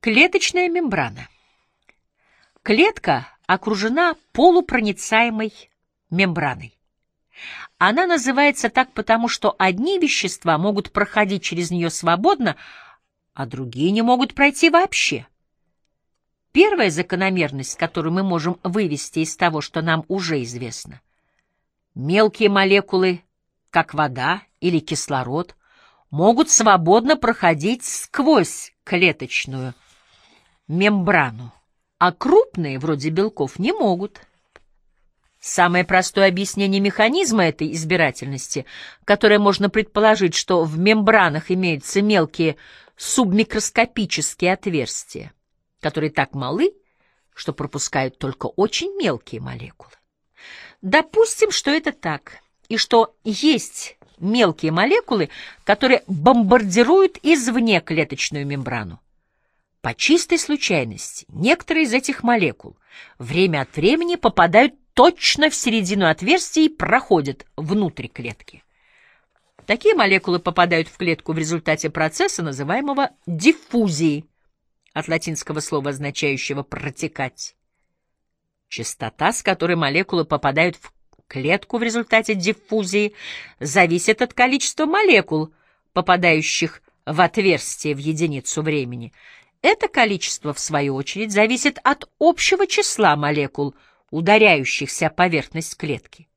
Клеточная мембрана. Клетка окружена полупроницаемой мембраной. Она называется так потому, что одни вещества могут проходить через нее свободно, а другие не могут пройти вообще. Первая закономерность, которую мы можем вывести из того, что нам уже известно. Мелкие молекулы, как вода или кислород, могут свободно проходить сквозь клеточную мембрану, а крупные, вроде белков, не могут. Самое простое объяснение механизма этой избирательности, которое можно предположить, что в мембранах имеются мелкие субмикроскопические отверстия, которые так малы, что пропускают только очень мелкие молекулы. Допустим, что это так, и что есть мелкие молекулы, которые бомбардируют извне клеточную мембрану. По чистой случайности некоторые из этих молекул время от времени попадают точно в середину отверстия и проходят внутрь клетки. Такие молекулы попадают в клетку в результате процесса, называемого диффузией, от латинского слова, означающего «протекать». Частота, с которой молекулы попадают в клетку в результате диффузии, зависит от количества молекул, попадающих в отверстие в единицу времени — это количество, в свою очередь, зависит от общего числа молекул, ударяющихся о поверхность клетки.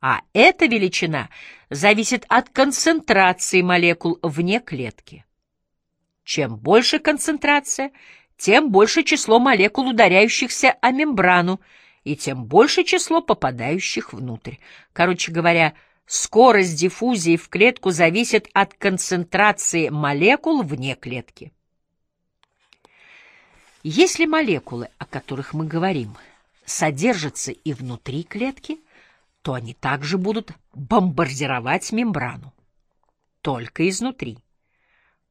А эта величина зависит от концентрации молекул вне клетки. Чем больше концентрация, тем больше число молекул, ударяющихся о мембрану, и тем больше число попадающих внутрь. Короче говоря, скорость диффузии в клетку зависит от концентрации молекул вне клетки. Если молекулы, о которых мы говорим, содержатся и внутри клетки, то они также будут бомбардировать мембрану, только изнутри.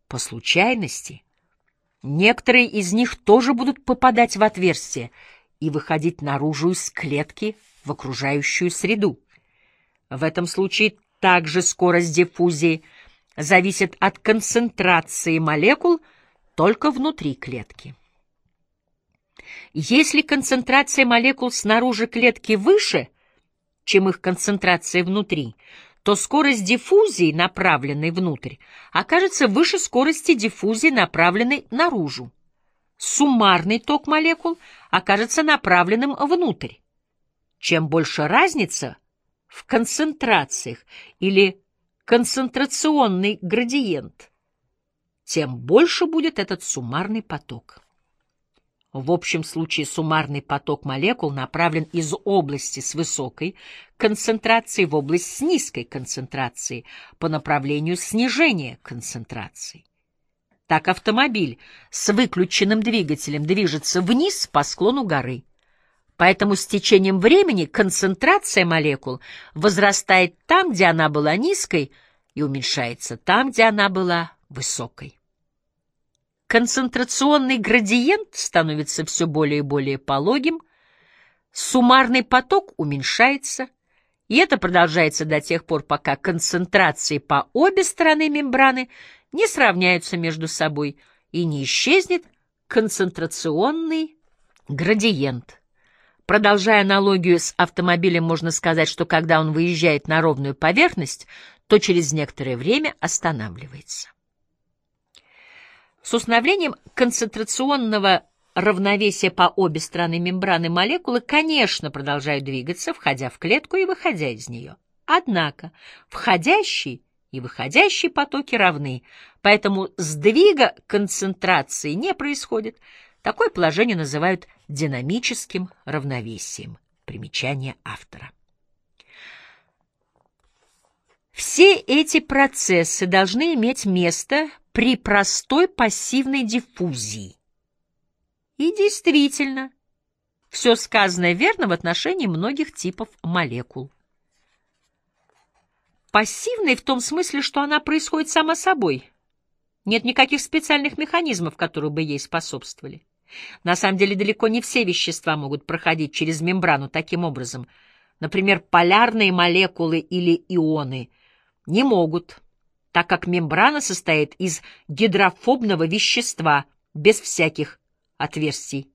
По случайности, некоторые из них тоже будут попадать в отверстие и выходить наружу из клетки в окружающую среду. В этом случае также скорость диффузии зависит от концентрации молекул только внутри клетки. Если концентрация молекул снаружи клетки выше, чем их концентрация внутри, то скорость диффузии, направленной внутрь, окажется выше скорости диффузии, направленной наружу. Суммарный ток молекул окажется направленным внутрь. Чем больше разница в концентрациях или концентрационный градиент, тем больше будет этот суммарный поток. В общем случае суммарный поток молекул направлен из области с высокой концентрацией в область с низкой концентрацией по направлению снижения концентрации. Так автомобиль с выключенным двигателем движется вниз по склону горы. Поэтому с течением времени концентрация молекул возрастает там, где она была низкой, и уменьшается там, где она была высокой концентрационный градиент становится все более и более пологим, суммарный поток уменьшается, и это продолжается до тех пор, пока концентрации по обе стороны мембраны не сравняются между собой и не исчезнет концентрационный градиент. Продолжая аналогию с автомобилем, можно сказать, что когда он выезжает на ровную поверхность, то через некоторое время останавливается. С установлением концентрационного равновесия по обе стороны мембраны молекулы, конечно, продолжают двигаться, входя в клетку и выходя из нее. Однако входящий и выходящие потоки равны, поэтому сдвига концентрации не происходит. Такое положение называют динамическим равновесием. Примечание автора. Все эти процессы должны иметь место при простой пассивной диффузии. И действительно, все сказанное верно в отношении многих типов молекул. Пассивной в том смысле, что она происходит сама собой. Нет никаких специальных механизмов, которые бы ей способствовали. На самом деле далеко не все вещества могут проходить через мембрану таким образом. Например, полярные молекулы или ионы не могут так как мембрана состоит из гидрофобного вещества, без всяких отверстий.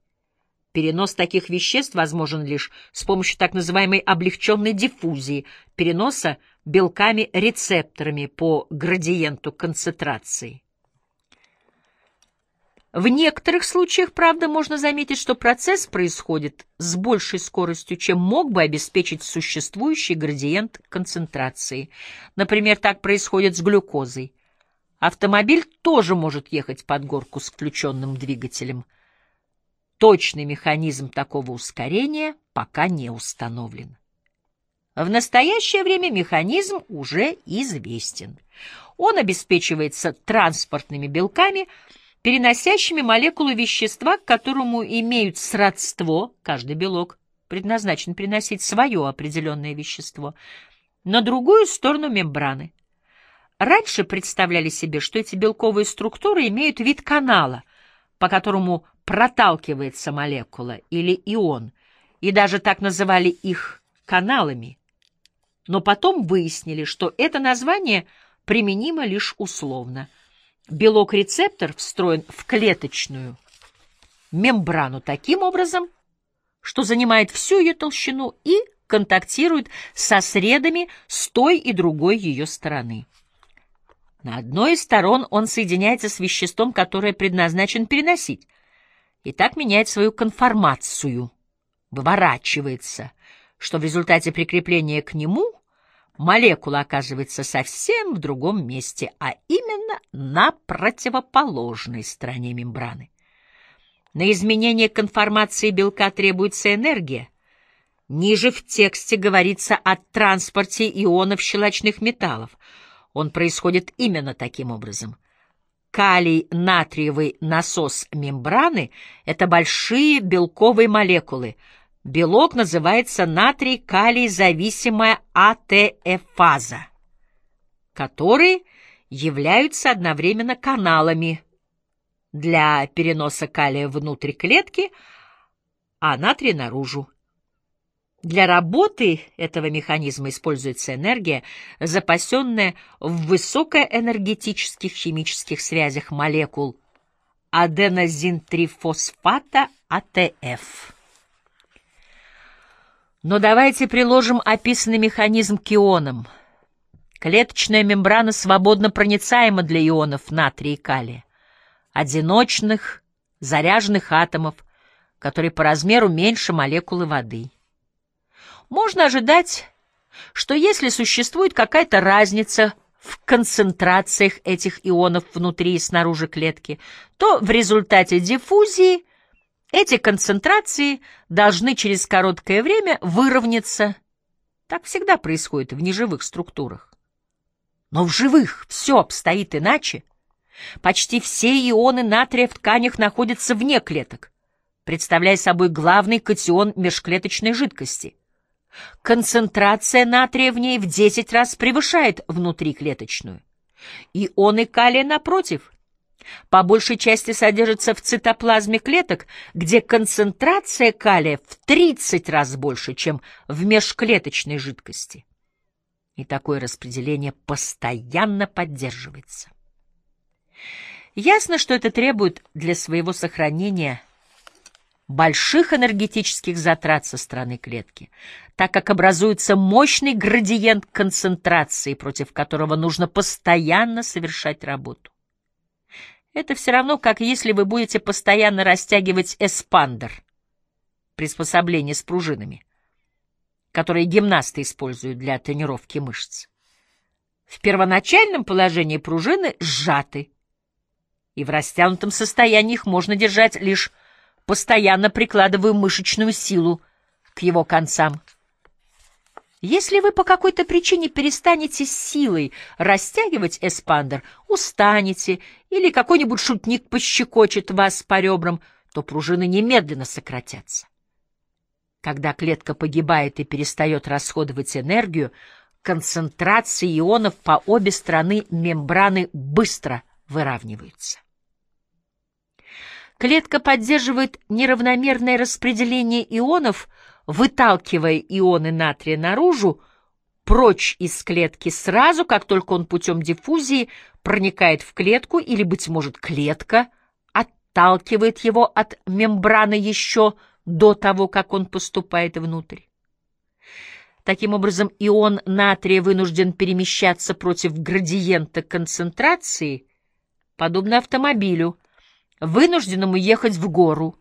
Перенос таких веществ возможен лишь с помощью так называемой облегченной диффузии, переноса белками-рецепторами по градиенту концентрации. В некоторых случаях, правда, можно заметить, что процесс происходит с большей скоростью, чем мог бы обеспечить существующий градиент концентрации. Например, так происходит с глюкозой. Автомобиль тоже может ехать под горку с включенным двигателем – Точный механизм такого ускорения пока не установлен. В настоящее время механизм уже известен. Он обеспечивается транспортными белками, переносящими молекулу вещества, к которому имеют сродство, каждый белок предназначен переносить свое определенное вещество, на другую сторону мембраны. Раньше представляли себе, что эти белковые структуры имеют вид канала, по которому проталкивается молекула или ион, и даже так называли их каналами. Но потом выяснили, что это название применимо лишь условно. Белок-рецептор встроен в клеточную мембрану таким образом, что занимает всю ее толщину и контактирует со средами с той и другой ее стороны. На одной из сторон он соединяется с веществом, которое предназначен переносить, и так меняет свою конформацию, выворачивается, что в результате прикрепления к нему молекула оказывается совсем в другом месте, а именно на противоположной стороне мембраны. На изменение конформации белка требуется энергия. Ниже в тексте говорится о транспорте ионов щелочных металлов. Он происходит именно таким образом — калий-натриевый насос мембраны — это большие белковые молекулы. Белок называется натрий-калий-зависимая АТФаза, которые являются одновременно каналами для переноса калия внутрь клетки, а натрия наружу. Для работы этого механизма используется энергия, запасенная в высокоэнергетических химических связях молекул аденозин-трифосфата АТФ. Но давайте приложим описанный механизм к ионам. Клеточная мембрана свободно проницаема для ионов натрия и калия, одиночных заряженных атомов, которые по размеру меньше молекулы воды можно ожидать, что если существует какая-то разница в концентрациях этих ионов внутри и снаружи клетки, то в результате диффузии эти концентрации должны через короткое время выровняться. Так всегда происходит в неживых структурах. Но в живых все обстоит иначе. Почти все ионы натрия в тканях находятся вне клеток, представляя собой главный катион межклеточной жидкости — Концентрация натрия в ней в 10 раз превышает внутриклеточную. Ионы калия, напротив, по большей части содержатся в цитоплазме клеток, где концентрация калия в 30 раз больше, чем в межклеточной жидкости. И такое распределение постоянно поддерживается. Ясно, что это требует для своего сохранения больших энергетических затрат со стороны клетки, так как образуется мощный градиент концентрации, против которого нужно постоянно совершать работу. Это все равно, как если вы будете постоянно растягивать эспандер, приспособление с пружинами, которые гимнасты используют для тренировки мышц. В первоначальном положении пружины сжаты, и в растянутом состоянии их можно держать лишь постоянно прикладываю мышечную силу к его концам. Если вы по какой-то причине перестанете силой растягивать эспандер, устанете, или какой-нибудь шутник пощекочет вас по ребрам, то пружины немедленно сократятся. Когда клетка погибает и перестает расходовать энергию, концентрации ионов по обе стороны мембраны быстро выравниваются. Клетка поддерживает неравномерное распределение ионов, выталкивая ионы натрия наружу, прочь из клетки сразу, как только он путем диффузии проникает в клетку или, быть может, клетка отталкивает его от мембраны еще до того, как он поступает внутрь. Таким образом, ион натрия вынужден перемещаться против градиента концентрации, подобно автомобилю, вынужденному ехать в гору.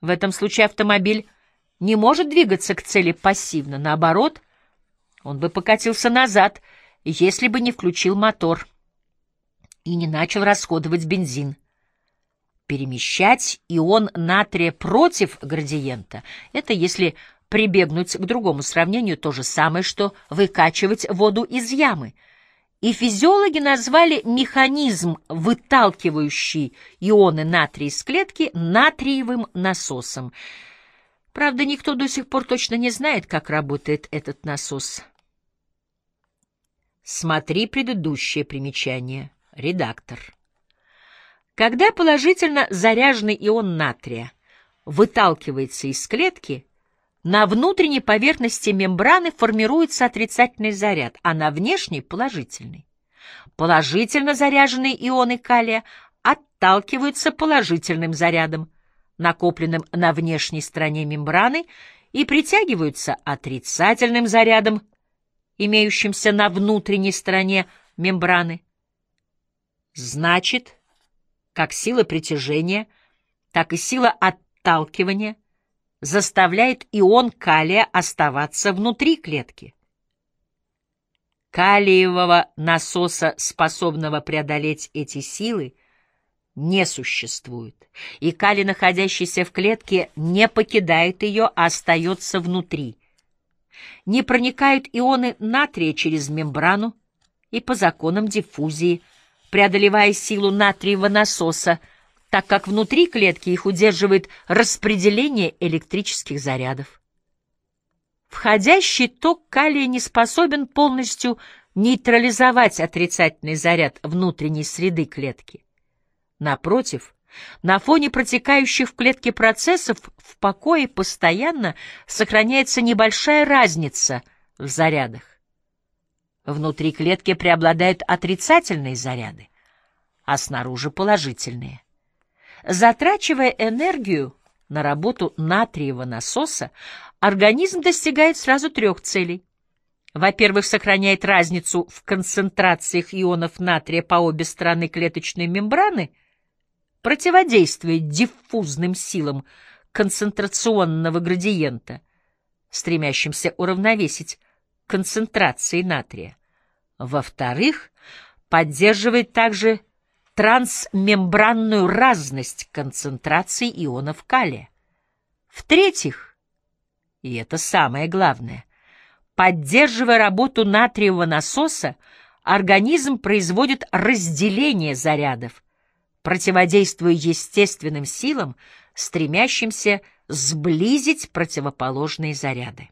В этом случае автомобиль не может двигаться к цели пассивно, наоборот, он бы покатился назад, если бы не включил мотор и не начал расходовать бензин. Перемещать ион натрия против градиента — это если прибегнуть к другому сравнению то же самое, что выкачивать воду из ямы. И физиологи назвали механизм, выталкивающий ионы натрия из клетки, натриевым насосом. Правда, никто до сих пор точно не знает, как работает этот насос. Смотри предыдущее примечание. Редактор. Когда положительно заряженный ион натрия выталкивается из клетки, на внутренней поверхности мембраны формируется отрицательный заряд, а на внешней — положительный. Положительно заряженные ионы калия отталкиваются положительным зарядом, накопленным на внешней стороне мембраны, и притягиваются отрицательным зарядом, имеющимся на внутренней стороне мембраны. Значит, как сила притяжения, так и сила отталкивания — заставляет ион калия оставаться внутри клетки. Калиевого насоса, способного преодолеть эти силы, не существует, и калий, находящийся в клетке, не покидает ее, а остается внутри. Не проникают ионы натрия через мембрану и по законам диффузии, преодолевая силу натриевого насоса, так как внутри клетки их удерживает распределение электрических зарядов. Входящий ток калия не способен полностью нейтрализовать отрицательный заряд внутренней среды клетки. Напротив, на фоне протекающих в клетке процессов в покое постоянно сохраняется небольшая разница в зарядах. Внутри клетки преобладают отрицательные заряды, а снаружи положительные. Затрачивая энергию на работу натриевого насоса, организм достигает сразу трех целей. Во-первых, сохраняет разницу в концентрациях ионов натрия по обе стороны клеточной мембраны, противодействуя диффузным силам концентрационного градиента, стремящимся уравновесить концентрации натрия. Во-вторых, поддерживает также трансмембранную разность концентрации ионов калия. В-третьих, и это самое главное, поддерживая работу натриевого насоса, организм производит разделение зарядов, противодействуя естественным силам, стремящимся сблизить противоположные заряды.